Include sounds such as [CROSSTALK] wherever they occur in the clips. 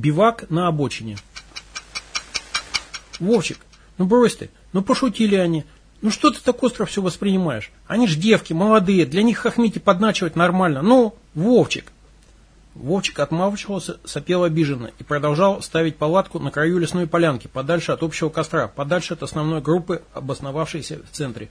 Бивак на обочине. Вовчик, ну брось ты, ну пошутили они. Ну что ты так остро все воспринимаешь? Они ж девки, молодые, для них хохмить и подначивать нормально. Ну, Вовчик. Вовчик отмалчивался, сопел обиженно и продолжал ставить палатку на краю лесной полянки, подальше от общего костра, подальше от основной группы, обосновавшейся в центре.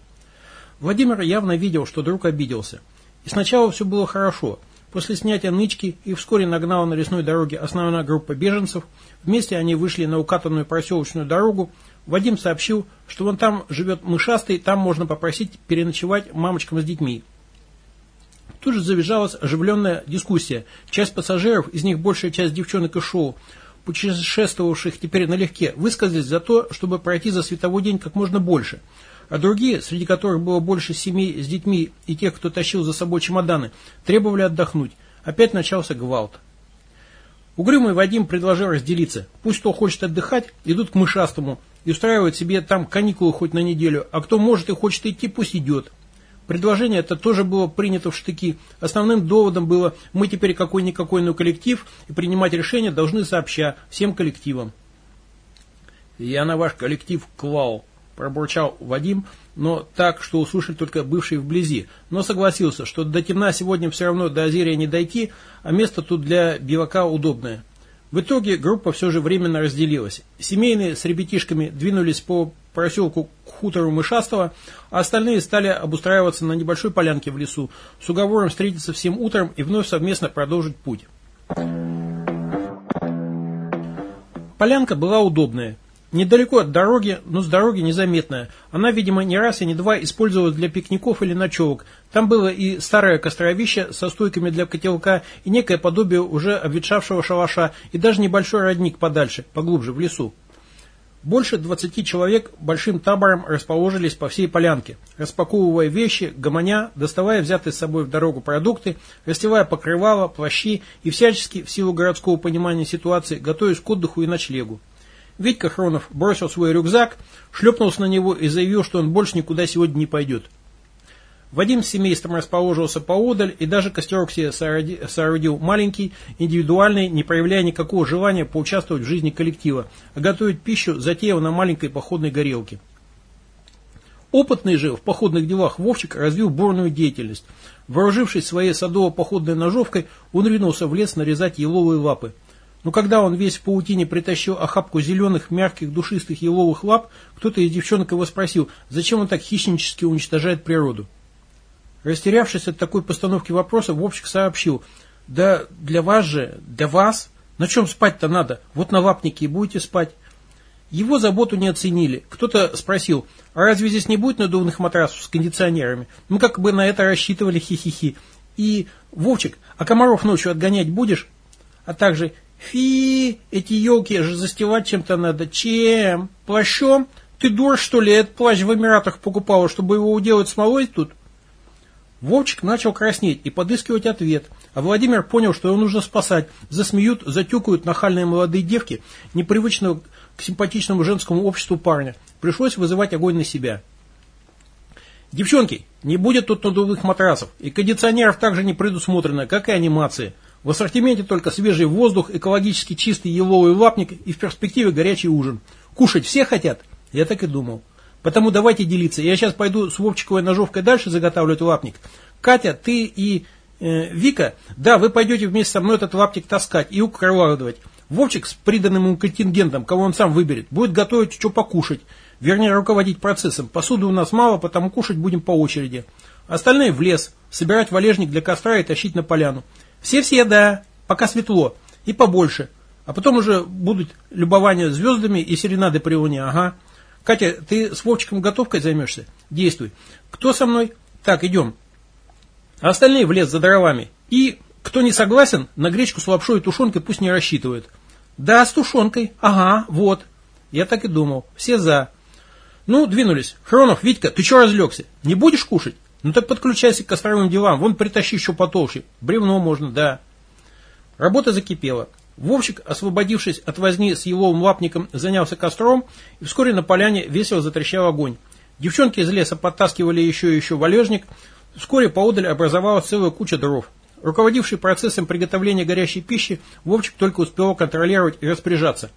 Владимир явно видел, что друг обиделся. И сначала все было хорошо. После снятия нычки и вскоре нагнала на лесной дороге основная группа беженцев. Вместе они вышли на укатанную проселочную дорогу. Вадим сообщил, что вон там живет мышастый, там можно попросить переночевать мамочкам с детьми. Тут же завязалась оживленная дискуссия. Часть пассажиров, из них большая часть девчонок и шоу, путешествовавших теперь налегке, высказались за то, чтобы пройти за световой день как можно больше – а другие, среди которых было больше семей с детьми и тех, кто тащил за собой чемоданы, требовали отдохнуть. Опять начался гвалт. Угрюмый Вадим предложил разделиться. Пусть кто хочет отдыхать, идут к мышастому и устраивают себе там каникулы хоть на неделю, а кто может и хочет идти, пусть идет. Предложение это тоже было принято в штыки. Основным доводом было, мы теперь какой-никакой, но коллектив, и принимать решения должны сообща, всем коллективам. Я на ваш коллектив клал, пробурчал Вадим, но так, что услышали только бывшие вблизи, но согласился, что до темна сегодня все равно до Озерия не дойти, а место тут для бивака удобное. В итоге группа все же временно разделилась. Семейные с ребятишками двинулись по проселку к хутору Мышастого, а остальные стали обустраиваться на небольшой полянке в лесу с уговором встретиться всем утром и вновь совместно продолжить путь. Полянка была удобная. Недалеко от дороги, но с дороги незаметная. Она, видимо, не раз и не два использовалась для пикников или ночевок. Там было и старое костровище со стойками для котелка, и некое подобие уже обветшавшего шалаша, и даже небольшой родник подальше, поглубже, в лесу. Больше 20 человек большим табором расположились по всей полянке, распаковывая вещи, гомоня, доставая взятые с собой в дорогу продукты, растевая покрывало, плащи и всячески, в силу городского понимания ситуации, готовясь к отдыху и ночлегу. Витька Хронов бросил свой рюкзак, шлепнулся на него и заявил, что он больше никуда сегодня не пойдет. Вадим с семейством расположился поодаль и даже костерок себе соорудил маленький, индивидуальный, не проявляя никакого желания поучаствовать в жизни коллектива, а готовить пищу затеял на маленькой походной горелке. Опытный же в походных делах Вовчик развил бурную деятельность. Вооружившись своей садово-походной ножовкой, он ринулся в лес нарезать еловые лапы – но когда он весь в паутине притащил охапку зеленых, мягких, душистых еловых лап, кто-то из девчонок его спросил, зачем он так хищнически уничтожает природу. Растерявшись от такой постановки вопроса, Вовчик сообщил, да для вас же, для вас, на чем спать-то надо, вот на лапнике и будете спать. Его заботу не оценили. Кто-то спросил, а разве здесь не будет надувных матрасов с кондиционерами? Мы как бы на это рассчитывали, хи-хи-хи. И, Вовчик, а комаров ночью отгонять будешь? А также, Фи, эти елки же застилать чем-то надо. Чем? Плащом? Ты дур, что ли? Этот плащ в Эмиратах покупала, чтобы его уделать смолой тут? Вовчик начал краснеть и подыскивать ответ, а Владимир понял, что его нужно спасать. Засмеют, затюкают нахальные молодые девки, непривычного к симпатичному женскому обществу парня. Пришлось вызывать огонь на себя. Девчонки, не будет тут надувных матрасов, и кондиционеров также не предусмотрено, как и анимации. В ассортименте только свежий воздух, экологически чистый еловый лапник и в перспективе горячий ужин. Кушать все хотят? Я так и думал. Потому давайте делиться. Я сейчас пойду с Вовчиковой ножовкой дальше заготавливать лапник. Катя, ты и э, Вика, да, вы пойдете вместе со мной этот лапник таскать и укрывать. Вовчик с приданным ему контингентом, кого он сам выберет, будет готовить что покушать. Вернее, руководить процессом. Посуды у нас мало, потому кушать будем по очереди. Остальные в лес, собирать валежник для костра и тащить на поляну. Все-все, да, пока светло, и побольше. А потом уже будут любования звездами и серенады при луне, ага. Катя, ты с Вовчиком готовкой займешься? Действуй. Кто со мной? Так, идем. А остальные в лес за дровами. И кто не согласен, на гречку с лапшой и тушенкой пусть не рассчитывает. Да, с тушенкой. Ага, вот. Я так и думал. Все за. Ну, двинулись. Хронов, Витька, ты что разлегся? Не будешь кушать? Ну так подключайся к костровым делам, вон притащи еще потолще. Бревно можно, да. Работа закипела. Вовчик, освободившись от возни с еловым лапником, занялся костром, и вскоре на поляне весело затрещал огонь. Девчонки из леса подтаскивали еще и еще валежник. Вскоре поодаль образовалась целая куча дров. Руководивший процессом приготовления горящей пищи, Вовчик только успевал контролировать и распоряжаться.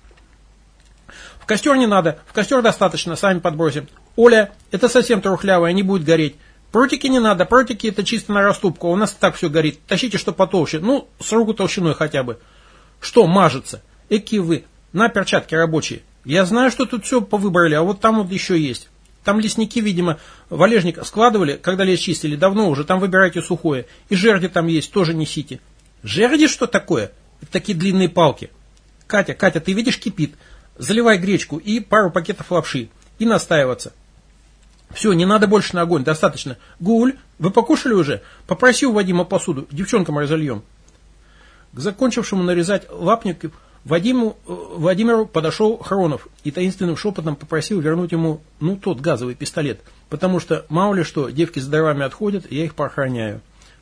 В костер не надо, в костер достаточно, сами подбросим. Оля, это совсем трухлявое, не будет гореть. Протики не надо, протики это чисто на раступку, у нас так все горит. Тащите что потолще, ну, с руку толщиной хотя бы. Что мажется? Эки вы, на перчатки рабочие. Я знаю, что тут все повыбрали, а вот там вот еще есть. Там лесники, видимо, валежник складывали, когда лес чистили, давно уже, там выбирайте сухое. И жерди там есть, тоже несите. Жерди что такое? Это такие длинные палки. Катя, Катя, ты видишь, кипит. Заливай гречку и пару пакетов лапши. И настаиваться. Все, не надо больше на огонь, достаточно. Гуль, вы покушали уже? Попроси у Вадима посуду, девчонкам разольем. К закончившему нарезать лапник Вадиму, э, Владимиру подошел Хронов и таинственным шепотом попросил вернуть ему, ну, тот газовый пистолет, потому что, мало ли что, девки с дровами отходят, я их поохраняю.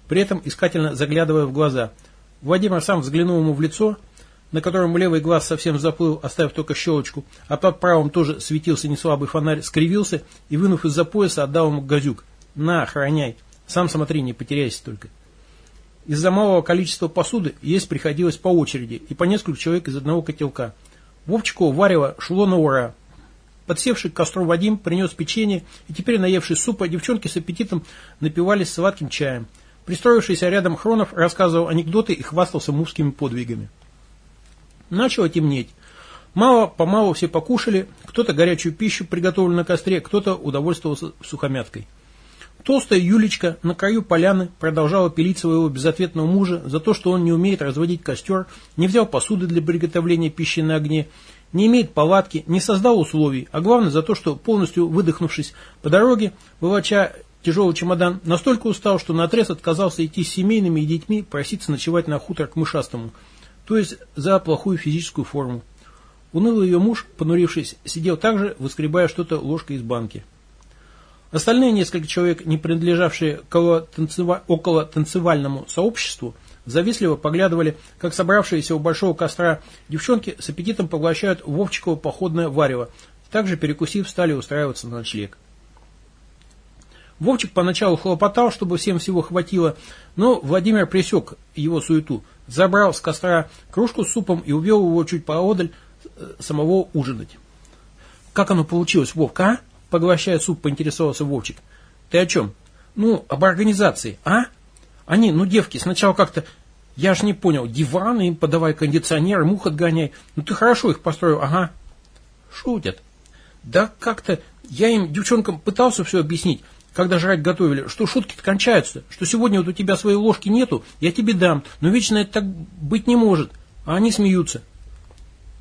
При этом искательно заглядывая в глаза. Владимир сам взглянул ему в лицо, на котором левый глаз совсем заплыл, оставив только щелочку, а под правым тоже светился неслабый фонарь, скривился и, вынув из-за пояса, отдал ему газюк. «На, охраняй. Сам смотри, не потеряйся только». Из-за малого количества посуды есть приходилось по очереди и по несколько человек из одного котелка. Вовчику варево шло на ура. Подсевший к костру Вадим принес печенье, и теперь, наевшись супа, девчонки с аппетитом напивались сладким чаем. Пристроившийся рядом Хронов рассказывал анекдоты и хвастался мужскими подвигами. Начало темнеть. Мало-помалу все покушали, кто-то горячую пищу приготовил на костре, кто-то удовольствовался сухомяткой. Толстая Юлечка на краю поляны продолжала пилить своего безответного мужа за то, что он не умеет разводить костер, не взял посуды для приготовления пищи на огне, не имеет палатки, не создал условий, а главное за то, что полностью выдохнувшись по дороге, вывача тяжелый чемодан, настолько устал, что наотрез отказался идти с семейными и детьми проситься ночевать на хутор к мышастому, то есть за плохую физическую форму. Унылый ее муж, понурившись, сидел также, выскребая что-то ложкой из банки. Остальные несколько человек, не принадлежавшие к около танцевальному сообществу, завистливо поглядывали, как собравшиеся у большого костра девчонки с аппетитом поглощают Вовчиково походное варево, также перекусив, стали устраиваться на ночлег. Вовчик поначалу хлопотал, чтобы всем всего хватило, но Владимир пресек его суету, забрал с костра кружку с супом и увел его чуть поодаль э, самого ужинать. «Как оно получилось, Вовка, а?» Поглощая суп, поинтересовался Вовчик. Ты о чем? Ну, об организации, а? Они, ну, девки, сначала как-то... Я ж не понял, диваны им подавай, кондиционер, мух отгоняй. Ну, ты хорошо их построил, ага. Шутят. Да как-то... Я им, девчонкам, пытался все объяснить, когда жрать готовили, что шутки-то кончаются, что сегодня вот у тебя своей ложки нету, я тебе дам, но вечно это так быть не может. А они смеются.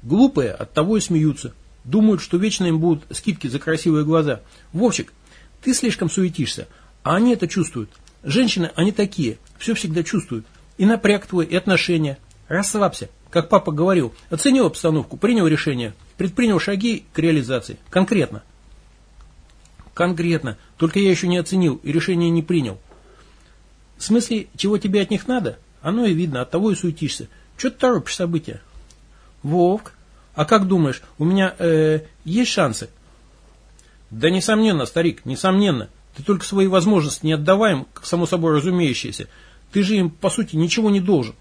Глупые от того и смеются. Думают, что вечно им будут скидки за красивые глаза. Вовчик, ты слишком суетишься, а они это чувствуют. Женщины, они такие, все всегда чувствуют. И напряг твой, и отношения. Расслабься. Как папа говорил, оценил обстановку, принял решение, предпринял шаги к реализации. Конкретно. Конкретно. Только я еще не оценил и решение не принял. В смысле, чего тебе от них надо? Оно и видно, от того и суетишься. Че ты торопишь события? Вовк, а как думаешь, у меня э, есть шансы? Да несомненно, старик, несомненно. Ты только свои возможности не отдаваем, как само собой разумеющееся. Ты же им, по сути, ничего не должен.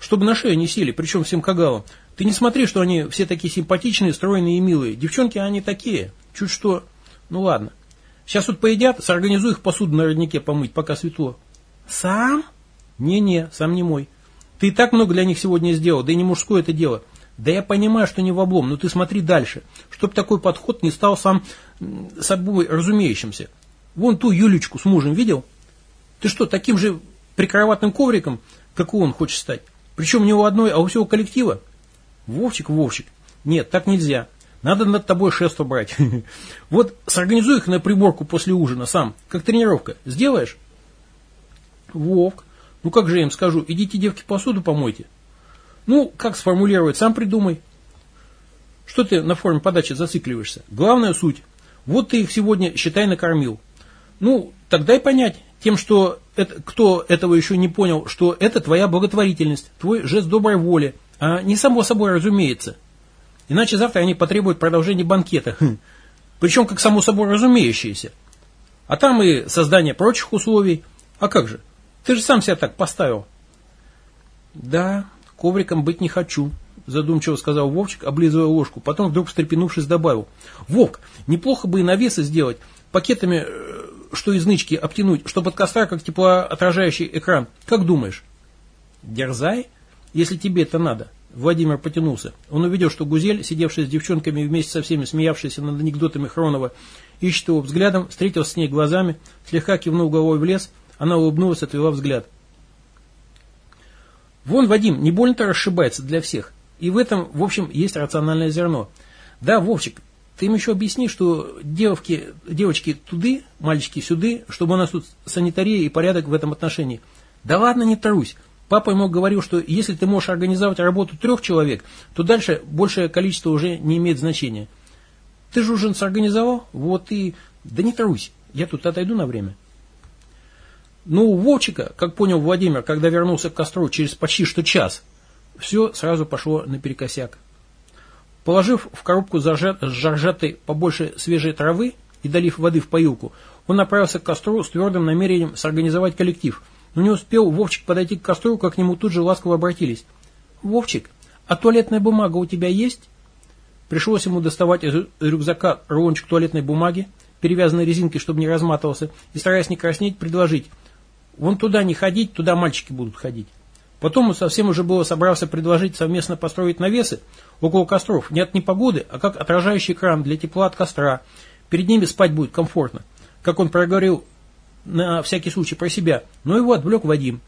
Чтобы на шею не сели, причем всем кагалам. Ты не смотри, что они все такие симпатичные, стройные и милые. Девчонки, они такие. Чуть что... Ну ладно. Сейчас вот поедят, сорганизуй их посуду на роднике помыть, пока светло. Сам? Не-не, сам не мой. Ты и так много для них сегодня сделал, да и не мужское это дело. Да я понимаю, что не в облом, но ты смотри дальше. Чтоб такой подход не стал сам собой разумеющимся. Вон ту Юлечку с мужем видел? Ты что, таким же прикроватным ковриком, как и он хочет стать? Причем не у одной, а у всего коллектива? Вовчик, Вовчик. Нет, так нельзя. Надо над тобой шество брать. [LAUGHS] Вот сорганизуй их на приборку после ужина сам, как тренировка. Сделаешь? Вовк. Ну как же я им скажу, идите, девки, посуду помойте. Ну, как сформулировать, сам придумай. Что ты на форме подачи зацикливаешься? Главная суть. Вот ты их сегодня, считай, накормил. Ну, тогда и понять тем, что это, кто этого еще не понял, что это твоя благотворительность, твой жест доброй воли, а не само собой разумеется. Иначе завтра они потребуют продолжения банкета. Хм. Причем как само собой разумеющееся. А там и создание прочих условий. А как же? Ты же сам себя так поставил. Да, ковриком быть не хочу, задумчиво сказал Вовчик, облизывая ложку. Потом вдруг встрепенувшись добавил. Вовк, неплохо бы и навесы сделать, пакетами, э, что из нычки обтянуть, чтобы от костра как теплоотражающий экран. Как думаешь? Дерзай, если тебе это надо. Владимир потянулся. Он увидел, что Гузель, сидевшая с девчонками вместе со всеми смеявшаяся над анекдотами Хронова, ищет его взглядом, встретился с ней глазами, слегка кивнул головой в лес, она улыбнулась, отвела взгляд. Вон Вадим не больно-то расшибается для всех. И в этом, в общем, есть рациональное зерно. Да, Вовчик, ты им еще объясни, что девки, девочки туды, мальчики сюды, чтобы у нас тут санитария и порядок в этом отношении. Да ладно, не трусь. Папа ему говорил, что если ты можешь организовать работу трех человек, то дальше большее количество уже не имеет значения. Ты же уже сорганизовал? Вот и... Да не трусь, я тут отойду на время. Ну, у Вовчика, как понял Владимир, когда вернулся к костру через почти что час, все сразу пошло наперекосяк. Положив в коробку сжаржатой побольше свежей травы и долив воды в поилку, он направился к костру с твердым намерением сорганизовать коллектив – но не успел Вовчик подойти к костру, как к нему тут же ласково обратились. «Вовчик, а туалетная бумага у тебя есть?» Пришлось ему доставать из рюкзака рулончик туалетной бумаги, перевязанной резинкой, чтобы не разматывался, и, стараясь не краснеть, предложить. «Вон туда не ходить, туда мальчики будут ходить». Потом он совсем уже было собрался предложить совместно построить навесы около костров, не от непогоды, а как отражающий экран для тепла от костра. Перед ними спать будет комфортно. Как он проговорил на всякий случай про себя, но его отвлек Вадим.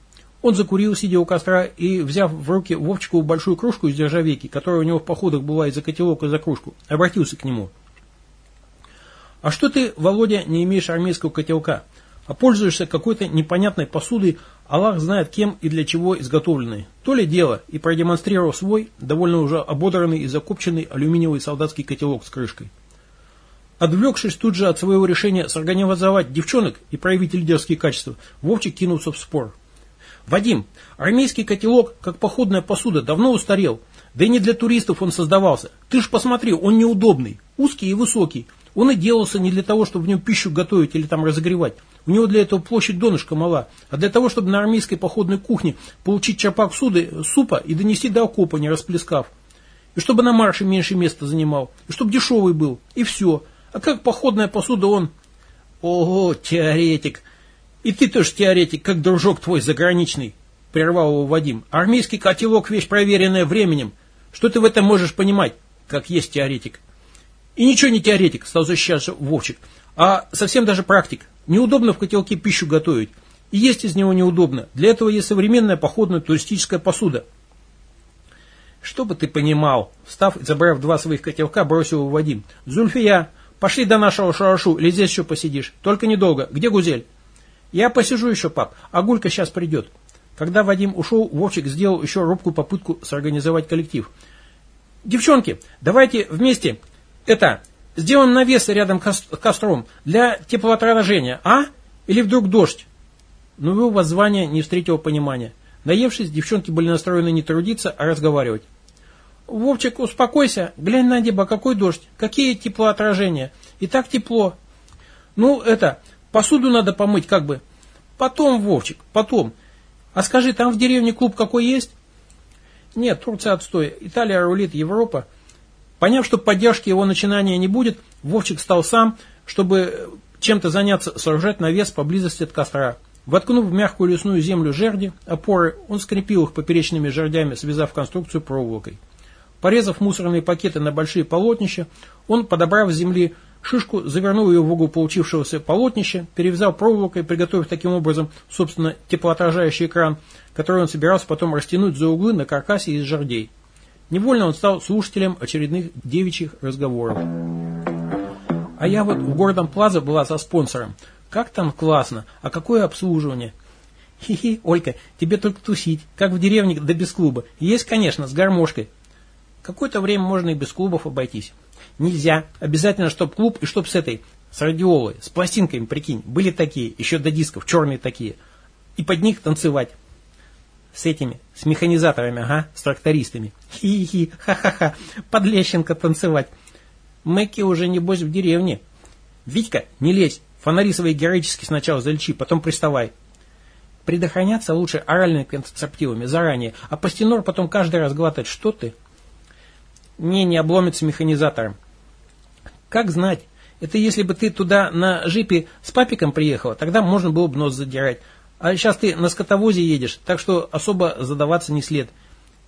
Он закурил, сидя у костра, и, взяв в руки Вовчикову большую кружку из державейки, которая у него в походах была и за котелок, и за кружку, обратился к нему. «А что ты, Володя, не имеешь армейского котелка, а пользуешься какой-то непонятной посудой, Аллах знает кем и для чего изготовленной? То ли дело, и продемонстрировал свой, довольно уже ободранный и закопченный алюминиевый солдатский котелок с крышкой. Отвлекшись тут же от своего решения сорганизовать девчонок и проявить лидерские качества, Вовчик кинулся в спор. «Вадим, армейский котелок, как походная посуда, давно устарел. Да и не для туристов он создавался. Ты ж посмотри, он неудобный, узкий и высокий. Он и делался не для того, чтобы в нем пищу готовить или там разогревать. У него для этого площадь донышка мала. А для того, чтобы на армейской походной кухне получить чапак суды, супа и донести до окопа, не расплескав. И чтобы на марше меньше места занимал. И чтобы дешевый был. И все. А как походная посуда он... Ого, теоретик. И ты тоже теоретик, как дружок твой заграничный, прервал его Вадим. Армейский котелок вещь проверенная временем. Что ты в этом можешь понимать, как есть теоретик? И ничего не теоретик, стал защищаться Вовчик, а совсем даже практик. Неудобно в котелке пищу готовить. И есть из него неудобно. Для этого есть современная походная туристическая посуда. Что бы ты понимал, встав и забрав два своих котелка, бросил его Вадим. Зульфия, Пошли до нашего шарашу, или здесь еще посидишь. Только недолго. Где Гузель? Я посижу еще, пап, а Гулька сейчас придет. Когда Вадим ушел, Вовчик сделал еще робкую попытку сорганизовать коллектив. Девчонки, давайте вместе, это, сделаем навес рядом с костром для теплоотражения, а? Или вдруг дождь? Но его воззвание не встретило понимания. Наевшись, девчонки были настроены не трудиться, а разговаривать. Вовчик, успокойся, глянь на небо, какой дождь, какие теплоотражения. И так тепло. Ну, это, посуду надо помыть как бы. Потом, Вовчик, потом. А скажи, там в деревне клуб какой есть? Нет, Турция отстой. Италия рулит, Европа. Поняв, что поддержки его начинания не будет, Вовчик стал сам, чтобы чем-то заняться, сооружать навес поблизости от костра. Воткнув в мягкую лесную землю жерди, опоры, он скрепил их поперечными жердями, связав конструкцию проволокой. Порезав мусорные пакеты на большие полотнища, он, подобрав с земли шишку, завернул ее в угол получившегося полотнища, перевязал проволокой, приготовив таким образом, собственно, теплоотражающий экран, который он собирался потом растянуть за углы на каркасе из жердей. Невольно он стал слушателем очередных девичьих разговоров. А я вот в городом Плаза была со спонсором. Как там классно, а какое обслуживание? Хи-хи, Олька, тебе только тусить, как в деревне да без клуба. Есть, конечно, с гармошкой, Какое-то время можно и без клубов обойтись. Нельзя. Обязательно, чтоб клуб и чтоб с этой, с радиолой, с пластинками, прикинь. Были такие, еще до дисков, черные такие. И под них танцевать. С этими, с механизаторами, ага, с трактористами. Хи-хи, ха-ха-ха, под Лещенко танцевать. Мэкки уже, небось, в деревне. Витька, не лезь, фонари свои героически сначала зальчи, потом приставай. Предохраняться лучше оральными контрацептивами заранее, а пастенор потом каждый раз глотать. Что ты? Не, не обломится механизатором. Как знать? Это если бы ты туда на жипе с папиком приехала, тогда можно было бы нос задирать. А сейчас ты на скотовозе едешь, так что особо задаваться не след.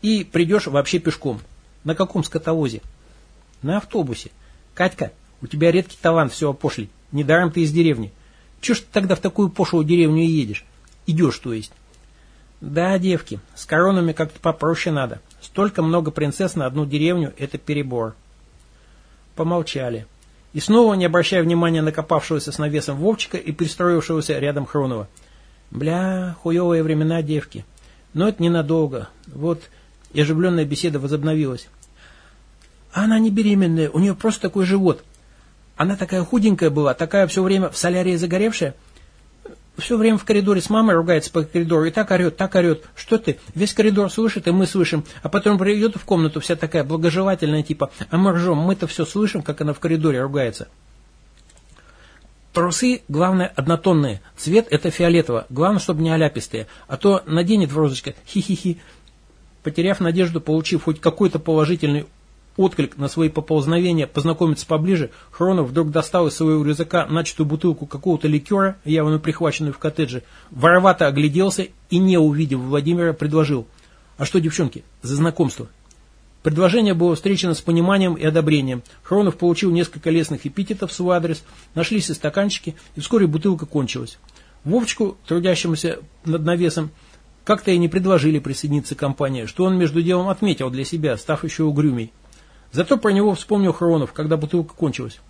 И придешь вообще пешком. На каком скотовозе? На автобусе. Катька, у тебя редкий талант все опошлить. Недаром ты из деревни. Чего ж ты тогда в такую пошлую деревню и едешь? Идешь, то есть. Да, девки, с коронами как-то попроще надо. Столько много принцесс на одну деревню – это перебор. Помолчали. И снова, не обращая внимания на копавшегося с навесом Вовчика и пристроившегося рядом Хронова. Бля, хуевые времена, девки. Но это ненадолго. Вот и оживленная беседа возобновилась. Она не беременная, у нее просто такой живот. Она такая худенькая была, такая все время в солярии загоревшая. Все время в коридоре с мамой ругается по коридору и так орет, так орет. Что ты? Весь коридор слышит, и мы слышим. А потом придет в комнату вся такая благожелательная, типа, а мы ржем, мы-то все слышим, как она в коридоре ругается. Трусы, главное, однотонные. Цвет это фиолетово. Главное, чтобы не оляпистые. А то наденет в розочка хи-хи-хи. Потеряв надежду, получив хоть какой-то положительный отклик на свои поползновения познакомиться поближе, Хронов вдруг достал из своего рюкзака начатую бутылку какого-то ликера, явно прихваченную в коттедже, воровато огляделся и, не увидев Владимира, предложил. «А что, девчонки, за знакомство?» Предложение было встречено с пониманием и одобрением. Хронов получил несколько лестных эпитетов в свой адрес, нашлись и стаканчики, и вскоре бутылка кончилась. Вовчику, трудящемуся над навесом, как-то и не предложили присоединиться к компании, что он между делом отметил для себя, став еще угрюмей. Зато про него вспомнил Хронов, когда бутылка кончилась.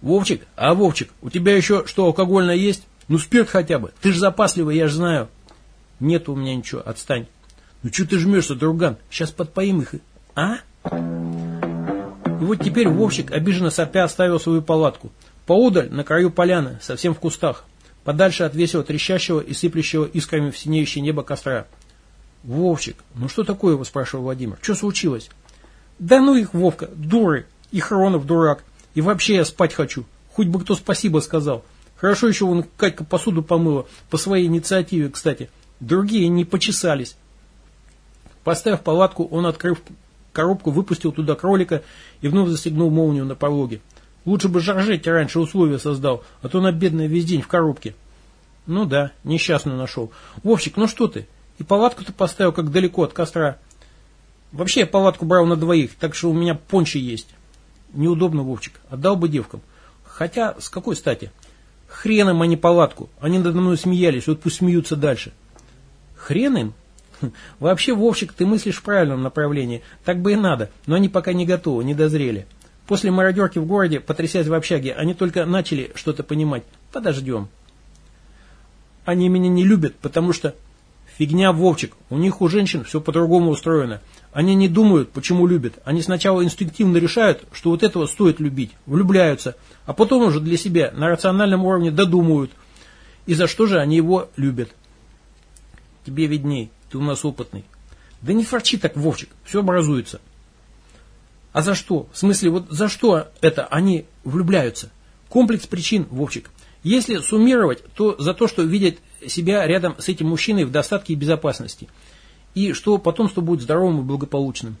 «Вовчик, а Вовчик, у тебя еще что, алкогольное есть? Ну спирт хотя бы, ты же запасливый, я же знаю». «Нет у меня ничего, отстань». «Ну что ты жмешься, друган, сейчас подпоим их». «А?» И вот теперь Вовчик, обиженно сопя, оставил свою палатку. Поодаль, на краю поляны, совсем в кустах, подальше от весело трещащего и сыплющего искрами в синеющее небо костра. «Вовчик, ну что такое?» – спрашивал Владимир. «Что случилось?» Да ну их, Вовка, дуры, и Хронов дурак. И вообще я спать хочу. Хоть бы кто спасибо сказал. Хорошо еще он Катька посуду помыла, по своей инициативе, кстати. Другие не почесались. Поставив палатку, он, открыв коробку, выпустил туда кролика и вновь застегнул молнию на пологе. Лучше бы Жоржетти раньше условия создал, а то на бедная весь день в коробке. Ну да, несчастную нашел. Вовчик, ну что ты? И палатку-то поставил как далеко от костра. Вообще я палатку брал на двоих, так что у меня пончи есть. Неудобно, Вовчик. Отдал бы девкам. Хотя, с какой стати? Хрен им, а не палатку. Они надо мной смеялись, вот пусть смеются дальше. Хрен им? Хм, вообще, Вовчик, ты мыслишь в правильном направлении. Так бы и надо, но они пока не готовы, не дозрели. После мародерки в городе, потрясясь в общаге, они только начали что-то понимать. Подождем. Они меня не любят, потому что... Фигня, Вовчик, у них у женщин все по-другому устроено. Они не думают, почему любят. Они сначала инстинктивно решают, что вот этого стоит любить, влюбляются, а потом уже для себя на рациональном уровне додумывают. И за что же они его любят? Тебе видней, ты у нас опытный. Да не форчи так, Вовчик, все образуется. А за что? В смысле, вот за что это они влюбляются? Комплекс причин, Вовчик. Если суммировать, то за то, что видят себя рядом с этим мужчиной в достатке и безопасности – и что потомство будет здоровым и благополучным.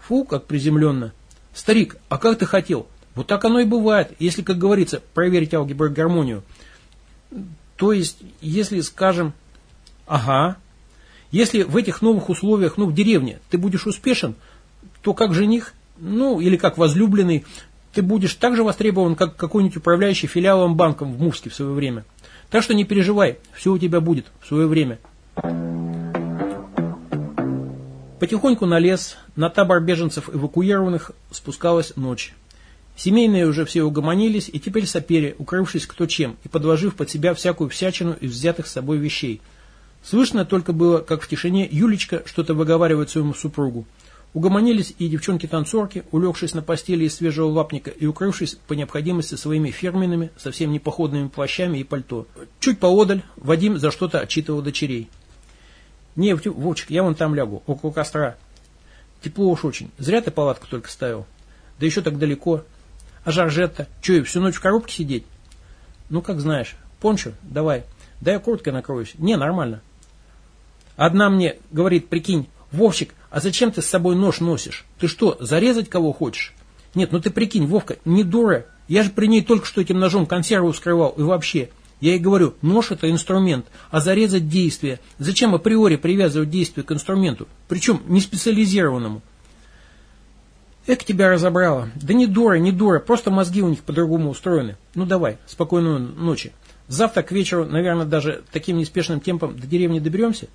Фу, как приземленно. Старик, а как ты хотел? Вот так оно и бывает, если, как говорится, проверить алгебру гармонию. То есть, если, скажем, ага, если в этих новых условиях, ну, в деревне, ты будешь успешен, то как жених, ну, или как возлюбленный, ты будешь так же востребован, как какой-нибудь управляющий филиалом банком в Мувске в свое время. Так что не переживай, все у тебя будет в свое время. Потихоньку на лес, на табор беженцев эвакуированных спускалась ночь. Семейные уже все угомонились и теперь сопели, укрывшись кто чем и подложив под себя всякую всячину из взятых с собой вещей. Слышно только было, как в тишине Юлечка что-то выговаривает своему супругу. Угомонились и девчонки-танцорки, улегшись на постели из свежего лапника и укрывшись по необходимости своими фирменными, совсем непоходными плащами и пальто. Чуть поодаль Вадим за что-то отчитывал дочерей. Не, Вовчик, я вон там лягу, около костра. Тепло уж очень. Зря ты палатку только ставил. Да еще так далеко. А Жоржетта? Че, всю ночь в коробке сидеть? Ну, как знаешь. Пончо, давай. Да я курткой накроюсь. Не, нормально. Одна мне говорит, прикинь, Вовчик, а зачем ты с собой нож носишь? Ты что, зарезать кого хочешь? Нет, ну ты прикинь, Вовка, не дура. Я же при ней только что этим ножом консерву вскрывал. И вообще, я ей говорю, нож это инструмент, а зарезать действие. Зачем априори привязывать действие к инструменту? Причем не специализированному. Эк, тебя разобрала. Да не дура, не дура, просто мозги у них по-другому устроены. Ну давай, спокойной ночи. Завтра к вечеру, наверное, даже таким неспешным темпом до деревни доберемся?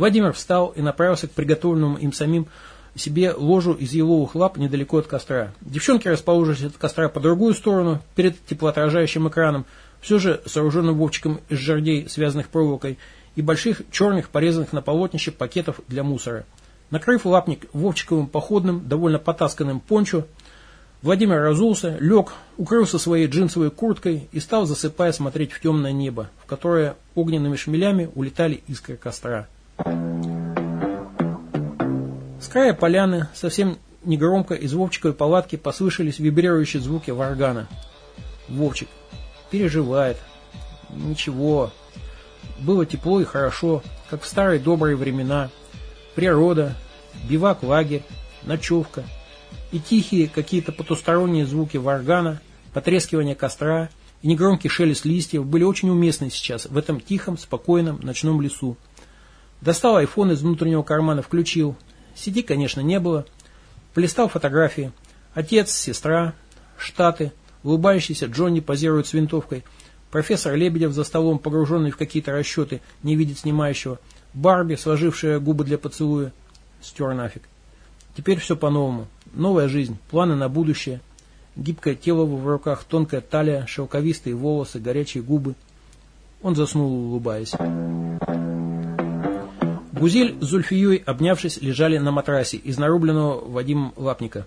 Владимир встал и направился к приготовленному им самим себе ложу из еловых лап недалеко от костра. Девчонки расположились от костра по другую сторону, перед теплоотражающим экраном, все же сооруженным Вовчиком из жердей, связанных проволокой, и больших черных, порезанных на полотнище пакетов для мусора. Накрыв лапник Вовчиковым походным, довольно потасканным пончо, Владимир разулся, лег, укрылся своей джинсовой курткой и стал, засыпая, смотреть в темное небо, в которое огненными шмелями улетали искры костра. С края поляны, совсем негромко из Вовчиковой палатки послышались вибрирующие звуки варгана. Вовчик переживает. Ничего. Было тепло и хорошо, как в старые добрые времена природа, бивак-лагерь, ночевка и тихие какие-то потусторонние звуки варгана, потрескивание костра и негромкий шелест листьев были очень уместны сейчас в этом тихом, спокойном ночном лесу. Достал айфон из внутреннего кармана, включил. Сиди, конечно, не было. Полистал фотографии. Отец, сестра, Штаты, улыбающийся Джонни позирует с винтовкой. Профессор Лебедев за столом, погруженный в какие-то расчеты, не видит снимающего. Барби, сложившая губы для поцелуя, стер нафиг. Теперь все по-новому. Новая жизнь, планы на будущее. Гибкое тело в руках, тонкая талия, шелковистые волосы, горячие губы. Он заснул, улыбаясь. Гузель с Зульфией, обнявшись, лежали на матрасе из нарубленного Вадим лапника.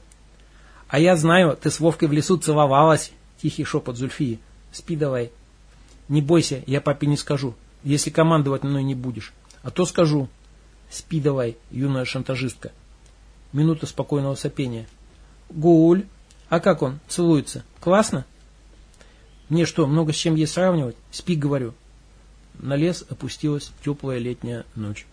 «А я знаю, ты с Вовкой в лесу целовалась!» Тихий шепот Зульфии. «Спи давай!» «Не бойся, я папе не скажу, если командовать мной не будешь. А то скажу. Спи давай, юная шантажистка. Минута спокойного сопения. Гуль. А как он? Целуется. Классно? Мне что, много с чем ей сравнивать? Спи, говорю. На лес опустилась теплая летняя ночь.